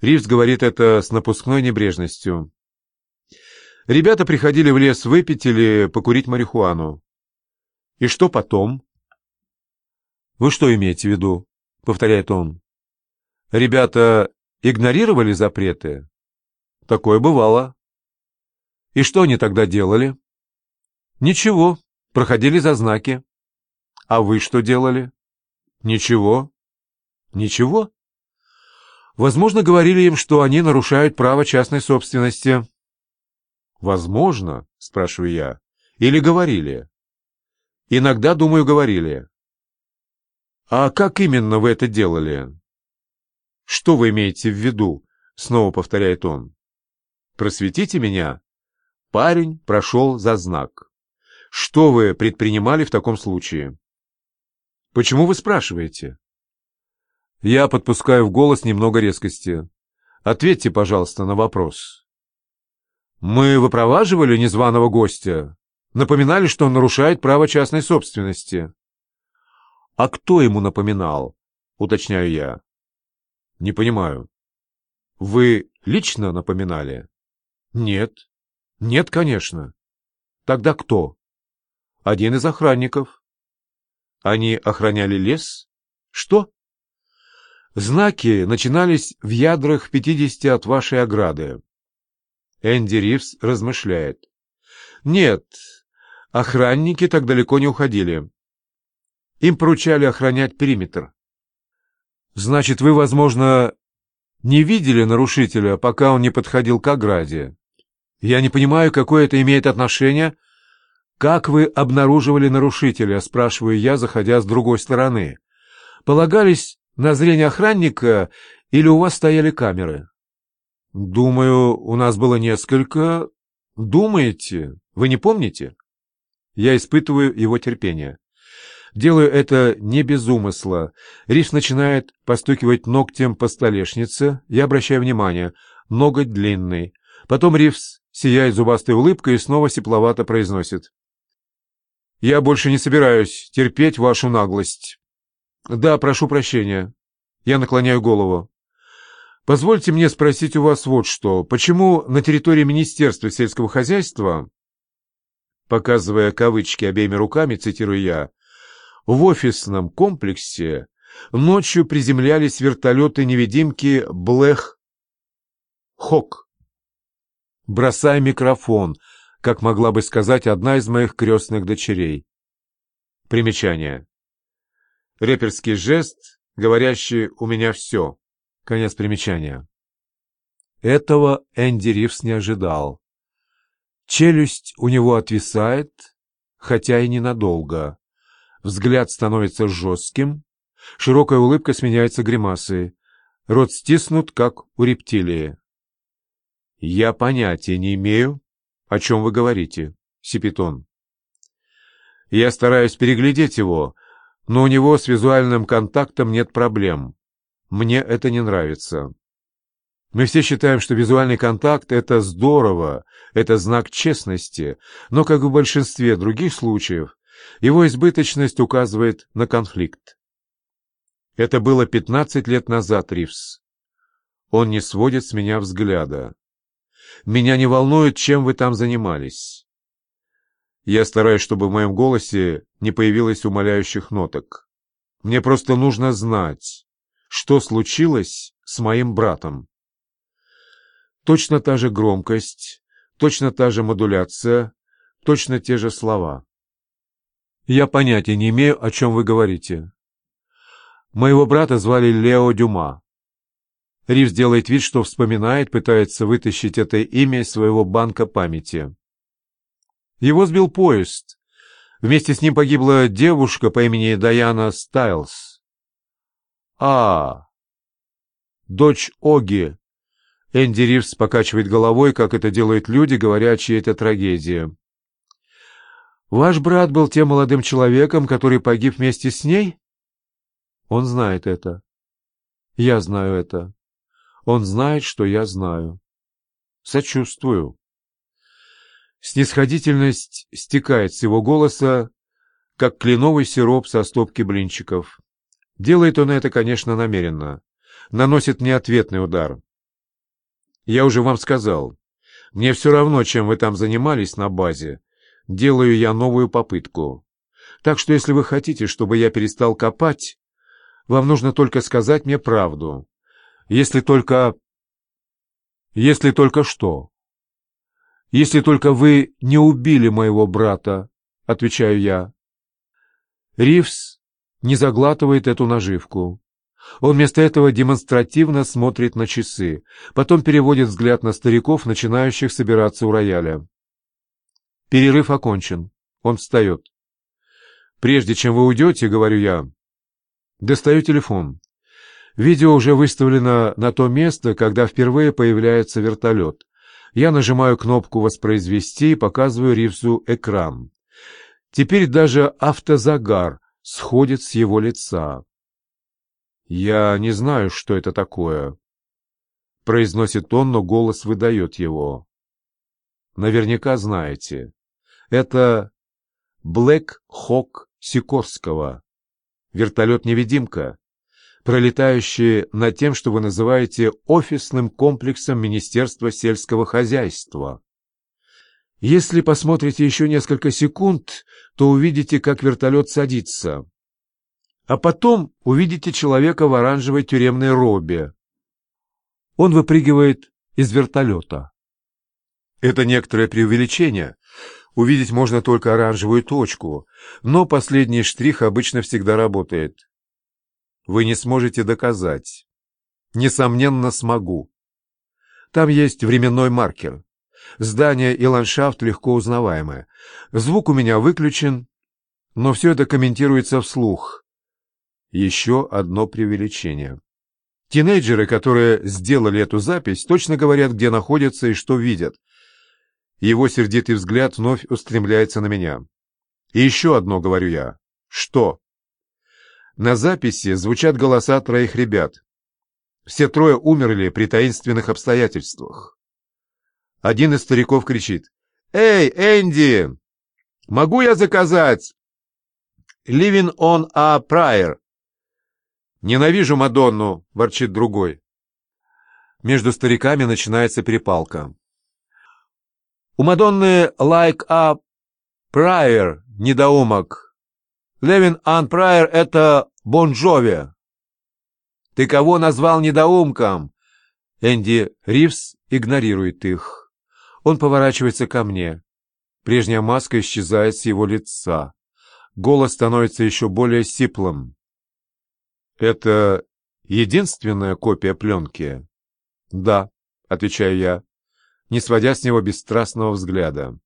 Ривз говорит это с напускной небрежностью. Ребята приходили в лес выпить или покурить марихуану. И что потом? Вы что имеете в виду? Повторяет он. Ребята игнорировали запреты? Такое бывало. И что они тогда делали? Ничего, проходили за знаки. А вы что делали? Ничего. Ничего? Возможно, говорили им, что они нарушают право частной собственности. Возможно, спрашиваю я. Или говорили? Иногда, думаю, говорили. А как именно вы это делали? Что вы имеете в виду? Снова повторяет он. Просветите меня. Парень прошел за знак. Что вы предпринимали в таком случае? Почему вы спрашиваете? Я подпускаю в голос немного резкости. Ответьте, пожалуйста, на вопрос. Мы выпроваживали незваного гостя, напоминали, что он нарушает право частной собственности. А кто ему напоминал? Уточняю я. Не понимаю. Вы лично напоминали? Нет. Нет, конечно. Тогда кто? Один из охранников. Они охраняли лес? Что? Знаки начинались в ядрах 50 от вашей ограды. Энди Ривз размышляет. Нет, охранники так далеко не уходили. Им поручали охранять периметр. Значит, вы, возможно, не видели нарушителя, пока он не подходил к ограде. Я не понимаю, какое это имеет отношение. Как вы обнаруживали нарушителя, спрашиваю я, заходя с другой стороны. Полагались на зрение охранника или у вас стояли камеры? Думаю, у нас было несколько... Думаете? Вы не помните? Я испытываю его терпение. Делаю это не без умысла. Рис начинает постукивать ногтем по столешнице. Я обращаю внимание. Ноготь длинный. Потом Ривс сияет зубастой улыбкой и снова сепловато произносит. «Я больше не собираюсь терпеть вашу наглость». «Да, прошу прощения». Я наклоняю голову. «Позвольте мне спросить у вас вот что. Почему на территории Министерства сельского хозяйства, показывая кавычки обеими руками, цитирую я, в офисном комплексе ночью приземлялись вертолеты-невидимки Блэх Хок?» Бросая микрофон, как могла бы сказать одна из моих крестных дочерей. Примечание. Реперский жест, говорящий «у меня все». Конец примечания. Этого Энди Ривз не ожидал. Челюсть у него отвисает, хотя и ненадолго. Взгляд становится жестким, широкая улыбка сменяется гримасой, рот стиснут, как у рептилии. «Я понятия не имею, о чем вы говорите», — сипит он. Я стараюсь переглядеть его, но у него с визуальным контактом нет проблем. Мне это не нравится. Мы все считаем, что визуальный контакт — это здорово, это знак честности, но, как в большинстве других случаев, его избыточность указывает на конфликт. Это было 15 лет назад, Ривз. Он не сводит с меня взгляда. Меня не волнует, чем вы там занимались. Я стараюсь, чтобы в моем голосе не появилось умоляющих ноток. Мне просто нужно знать, что случилось с моим братом. Точно та же громкость, точно та же модуляция, точно те же слова. Я понятия не имею, о чем вы говорите. Моего брата звали Лео Дюма. Ривз делает вид, что вспоминает, пытается вытащить это имя из своего банка памяти. Его сбил поезд. Вместе с ним погибла девушка по имени Даяна Стайлс. А, дочь Оги. Энди Ривз покачивает головой, как это делают люди, говоря о чьей-то трагедии. Ваш брат был тем молодым человеком, который погиб вместе с ней? Он знает это. Я знаю это. Он знает, что я знаю. Сочувствую. Снисходительность стекает с его голоса, как кленовый сироп со стопки блинчиков. Делает он это, конечно, намеренно. Наносит мне ответный удар. Я уже вам сказал. Мне все равно, чем вы там занимались на базе. Делаю я новую попытку. Так что если вы хотите, чтобы я перестал копать, вам нужно только сказать мне правду. Если только... Если только что? Если только вы не убили моего брата, отвечаю я. Ривс не заглатывает эту наживку. Он вместо этого демонстративно смотрит на часы, потом переводит взгляд на стариков, начинающих собираться у рояля. Перерыв окончен. Он встает. «Прежде чем вы уйдете, — говорю я, — достаю телефон. Видео уже выставлено на то место, когда впервые появляется вертолет. Я нажимаю кнопку «Воспроизвести» и показываю Ривзу экран. Теперь даже автозагар сходит с его лица. «Я не знаю, что это такое», — произносит он, но голос выдает его. «Наверняка знаете. Это Блэк Хок Сикорского. Вертолет-невидимка, пролетающий над тем, что вы называете офисным комплексом Министерства сельского хозяйства. Если посмотрите еще несколько секунд, то увидите, как вертолет садится а потом увидите человека в оранжевой тюремной робе. Он выпрыгивает из вертолета. Это некоторое преувеличение. Увидеть можно только оранжевую точку, но последний штрих обычно всегда работает. Вы не сможете доказать. Несомненно, смогу. Там есть временной маркер. Здание и ландшафт легко узнаваемы. Звук у меня выключен, но все это комментируется вслух. Еще одно преувеличение. Тинейджеры, которые сделали эту запись, точно говорят, где находятся и что видят. Его сердитый взгляд вновь устремляется на меня. И еще одно, говорю я. Что? На записи звучат голоса троих ребят. Все трое умерли при таинственных обстоятельствах. Один из стариков кричит. «Эй, Энди! Могу я заказать? Living on a prayer. «Ненавижу Мадонну!» — ворчит другой. Между стариками начинается перепалка. «У Мадонны like a prayer, недоумок. Левин Ан Прайер — это Бонжови». «Ты кого назвал недоумком?» Энди Ривз игнорирует их. Он поворачивается ко мне. Прежняя маска исчезает с его лица. Голос становится еще более сиплым. «Это единственная копия пленки?» «Да», — отвечаю я, не сводя с него бесстрастного взгляда.